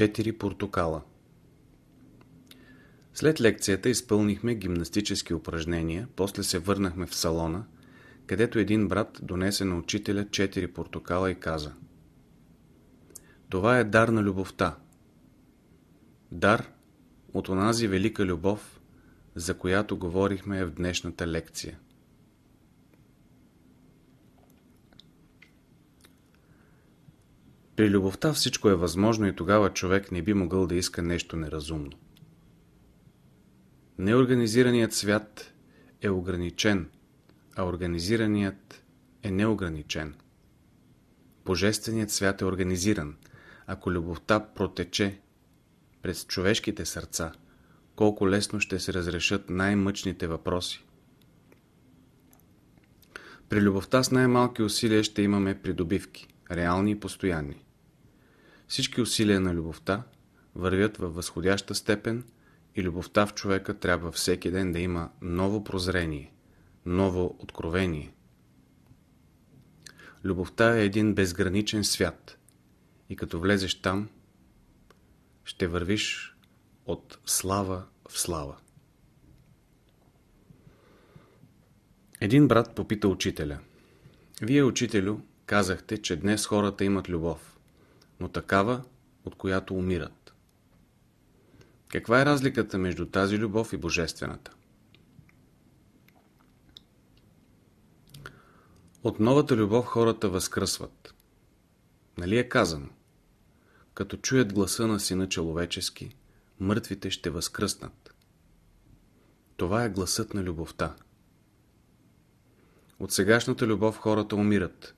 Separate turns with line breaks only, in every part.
Четири портокала След лекцията изпълнихме гимнастически упражнения, после се върнахме в салона, където един брат донесе на учителя четири портокала и каза Това е дар на любовта. Дар от онази велика любов, за която говорихме в днешната лекция. При любовта всичко е възможно и тогава човек не би могъл да иска нещо неразумно. Неорганизираният свят е ограничен, а организираният е неограничен. Божественият свят е организиран. Ако любовта протече през човешките сърца, колко лесно ще се разрешат най-мъчните въпроси. При любовта с най-малки усилия ще имаме придобивки, реални и постоянни. Всички усилия на любовта вървят във възходяща степен и любовта в човека трябва всеки ден да има ново прозрение, ново откровение. Любовта е един безграничен свят и като влезеш там, ще вървиш от слава в слава. Един брат попита учителя. Вие, учителю, казахте, че днес хората имат любов но такава, от която умират. Каква е разликата между тази любов и божествената? От новата любов хората възкръсват. Нали е казано? Като чуят гласа на сина човечески, мъртвите ще възкръснат. Това е гласът на любовта. От сегашната любов хората умират,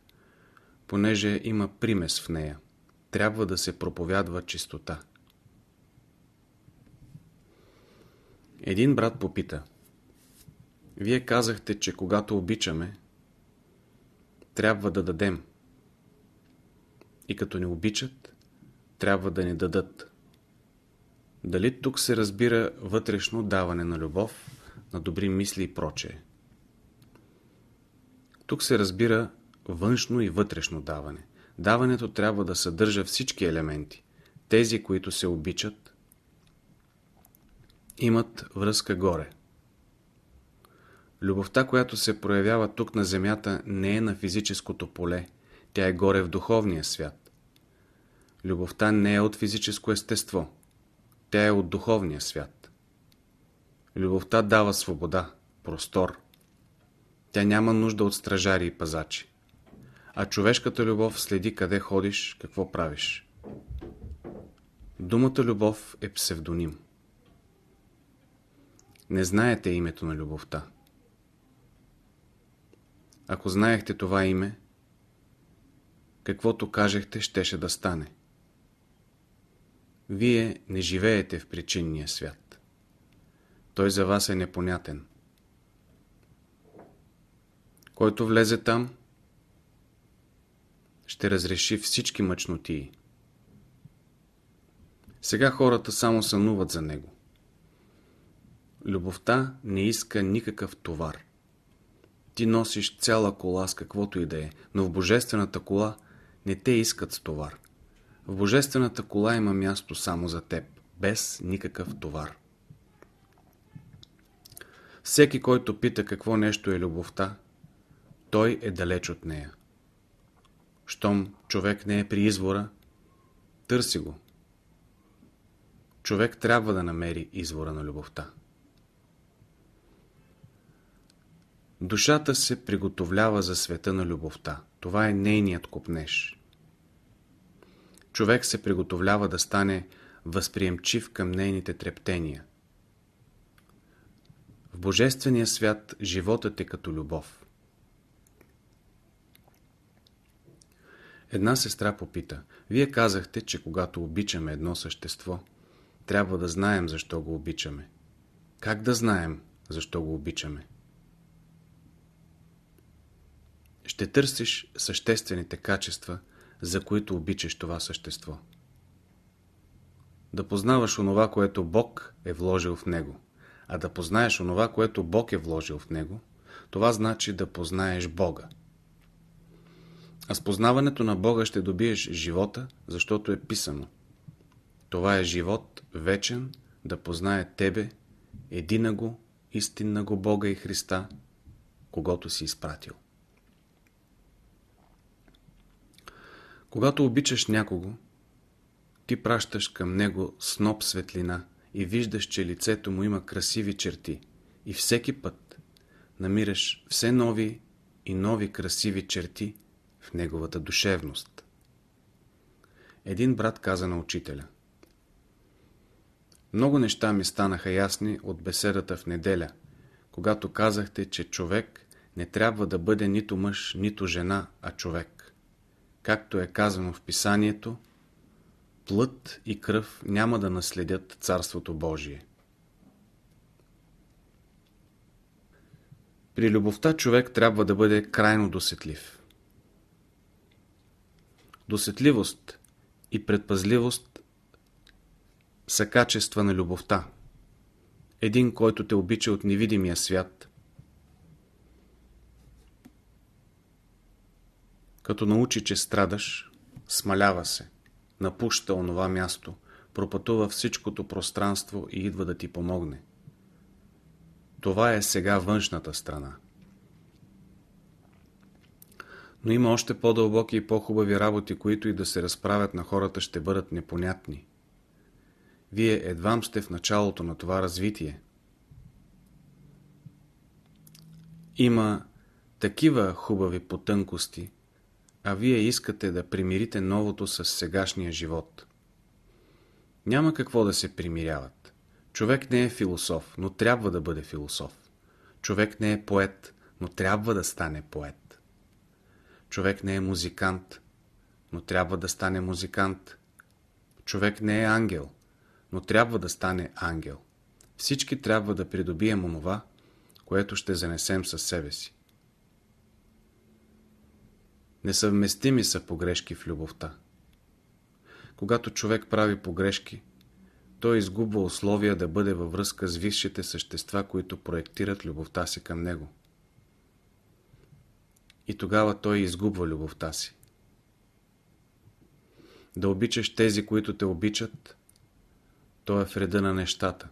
понеже има примес в нея трябва да се проповядва чистота. Един брат попита. Вие казахте, че когато обичаме, трябва да дадем. И като не обичат, трябва да ни дадат. Дали тук се разбира вътрешно даване на любов, на добри мисли и прочее? Тук се разбира външно и вътрешно даване. Даването трябва да съдържа всички елементи. Тези, които се обичат, имат връзка горе. Любовта, която се проявява тук на земята, не е на физическото поле. Тя е горе в духовния свят. Любовта не е от физическо естество. Тя е от духовния свят. Любовта дава свобода, простор. Тя няма нужда от стражари и пазачи а човешката любов следи къде ходиш, какво правиш. Думата любов е псевдоним. Не знаете името на любовта. Ако знаехте това име, каквото кажехте, щеше да стане. Вие не живеете в причинния свят. Той за вас е непонятен. Който влезе там, ще разреши всички мъчнотии. Сега хората само сънуват за него. Любовта не иска никакъв товар. Ти носиш цяла кола с каквото и да е, но в божествената кола не те искат с товар. В божествената кола има място само за теб, без никакъв товар. Всеки, който пита какво нещо е любовта, той е далеч от нея. Щом човек не е при извора, търси го. Човек трябва да намери извора на любовта. Душата се приготовлява за света на любовта. Това е нейният купнеж. Човек се приготовлява да стане възприемчив към нейните трептения. В Божествения свят животът е като любов. Една сестра попита. Вие казахте, че когато обичаме едно същество, трябва да знаем защо го обичаме. Как да знаем защо го обичаме? Ще търсиш съществените качества, за които обичаш това същество. Да познаваш онова, което Бог е вложил в него. А да познаеш онова, което Бог е вложил в него, това значи да познаеш Бога. А с познаването на Бога ще добиеш живота, защото е писано. Това е живот вечен да познае Тебе, едина го, истинна го Бога и Христа, когато си изпратил. Когато обичаш някого, ти пращаш към него сноп светлина и виждаш, че лицето му има красиви черти и всеки път намираш все нови и нови красиви черти в неговата душевност. Един брат каза на учителя Много неща ми станаха ясни от беседата в неделя, когато казахте, че човек не трябва да бъде нито мъж, нито жена, а човек. Както е казано в писанието, плът и кръв няма да наследят Царството Божие. При любовта човек трябва да бъде крайно досетлив. Досетливост и предпазливост са качества на любовта. Един, който те обича от невидимия свят, като научи, че страдаш, смалява се, напуща онова място, пропътува всичкото пространство и идва да ти помогне. Това е сега външната страна. Но има още по-дълбоки и по-хубави работи, които и да се разправят на хората ще бъдат непонятни. Вие едвам сте в началото на това развитие. Има такива хубави потънкости, а вие искате да примирите новото с сегашния живот. Няма какво да се примиряват. Човек не е философ, но трябва да бъде философ. Човек не е поет, но трябва да стане поет. Човек не е музикант, но трябва да стане музикант. Човек не е ангел, но трябва да стане ангел. Всички трябва да придобием онова, което ще занесем със себе си. Несъвместими са погрешки в любовта. Когато човек прави погрешки, той изгубва условия да бъде във връзка с висшите същества, които проектират любовта си към него. И тогава той изгубва любовта си. Да обичаш тези, които те обичат, то е вреда на нещата.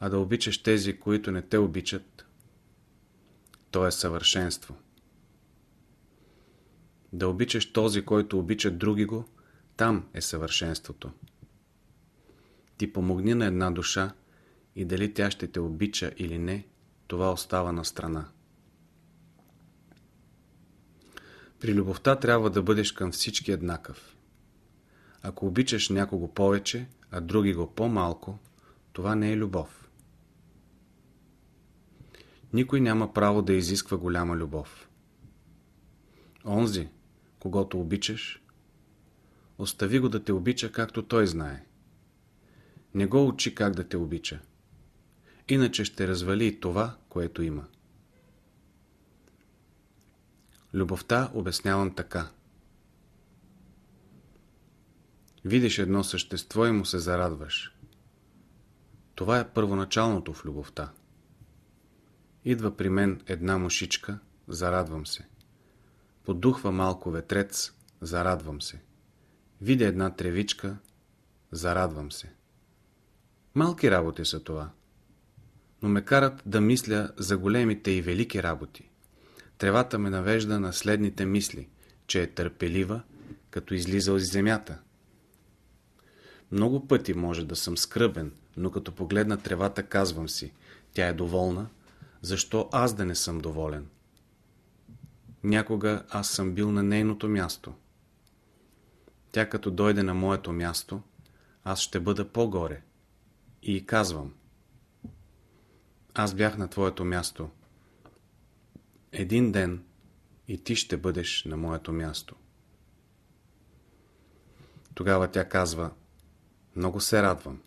А да обичаш тези, които не те обичат, то е съвършенство. Да обичаш този, който обича други го, там е съвършенството. Ти помогни на една душа и дали тя ще те обича или не, това остава на страна. При любовта трябва да бъдеш към всички еднакъв. Ако обичаш някого повече, а други го по-малко, това не е любов. Никой няма право да изисква голяма любов. Онзи, когато обичаш, остави го да те обича както той знае. Не го учи как да те обича. Иначе ще развали и това, което има. Любовта обяснявам така. Видиш едно същество и му се зарадваш. Това е първоначалното в любовта. Идва при мен една мушичка, зарадвам се. Подухва малко ветрец, зарадвам се. Видя една тревичка, зарадвам се. Малки работи са това, но ме карат да мисля за големите и велики работи. Тревата ме навежда на следните мисли, че е търпелива, като излиза от земята. Много пъти може да съм скръбен, но като погледна тревата казвам си, тя е доволна, защо аз да не съм доволен? Някога аз съм бил на нейното място. Тя като дойде на моето място, аз ще бъда по-горе. И казвам. Аз бях на твоето място. Един ден и ти ще бъдеш на моето място. Тогава тя казва, много се радвам.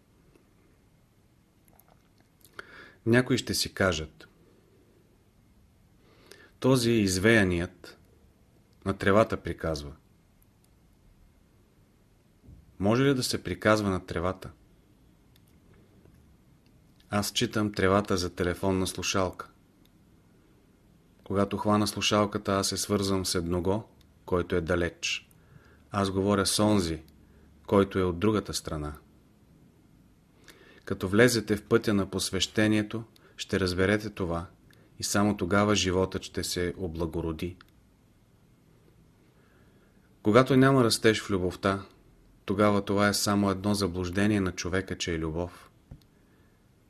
Някои ще си кажат, този извеяният на тревата приказва. Може ли да се приказва на тревата? Аз читам тревата за телефонна слушалка. Когато хвана слушалката, аз се свързвам с едного, който е далеч. Аз говоря с онзи, който е от другата страна. Като влезете в пътя на посвещението, ще разберете това и само тогава животът ще се облагороди. Когато няма растеж в любовта, тогава това е само едно заблуждение на човека, че е любов.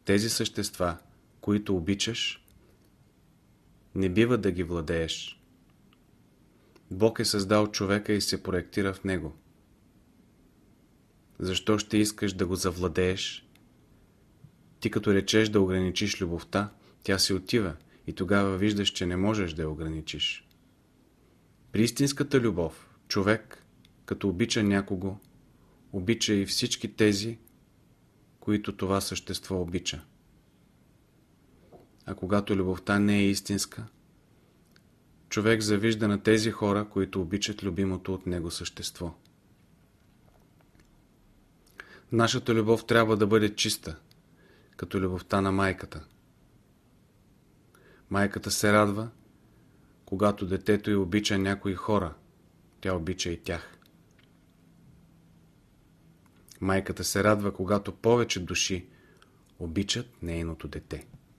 Тези същества, които обичаш, не бива да ги владееш. Бог е създал човека и се проектира в него. Защо ще искаш да го завладееш? Ти като речеш да ограничиш любовта, тя се отива и тогава виждаш, че не можеш да я ограничиш. При истинската любов, човек, като обича някого, обича и всички тези, които това същество обича. А когато любовта не е истинска, човек завижда на тези хора, които обичат любимото от него същество. Нашата любов трябва да бъде чиста, като любовта на майката. Майката се радва, когато детето й обича някои хора, тя обича и тях. Майката се радва, когато повече души обичат нейното дете.